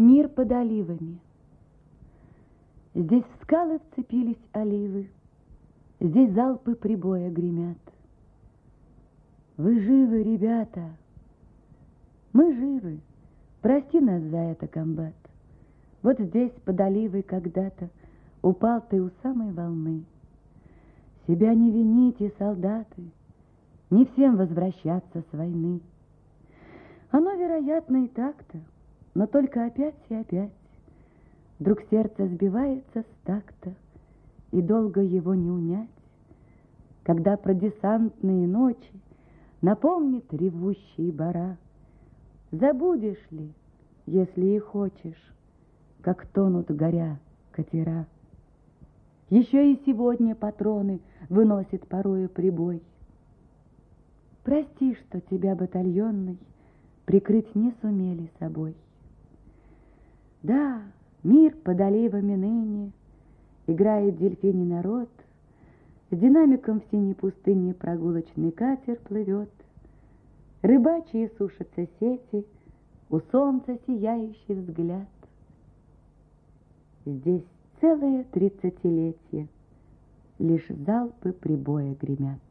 Мир под оливами. Здесь в скалы вцепились оливы, Здесь залпы прибоя гремят. Вы живы, ребята? Мы живы. Прости нас за это, комбат. Вот здесь, под оливой, когда-то Упал ты у самой волны. Себя не вините, солдаты, Не всем возвращаться с войны. Оно, вероятно, и так-то, Но только опять и опять Вдруг сердце сбивается с такта, И долго его не унять, Когда про десантные ночи Напомнит ревущий бара. Забудешь ли, если и хочешь, Как тонут горя катера? Еще и сегодня патроны Выносит порою прибой. Прости, что тебя, батальонный, Прикрыть не сумели собой. Да, Мир под оливами ныне Играет дельфиний народ, С динамиком в синей пустыне Прогулочный катер плывет. Рыбачьи сушатся сети, У солнца сияющий взгляд. Здесь целое тридцатилетие Лишь залпы прибоя гремят.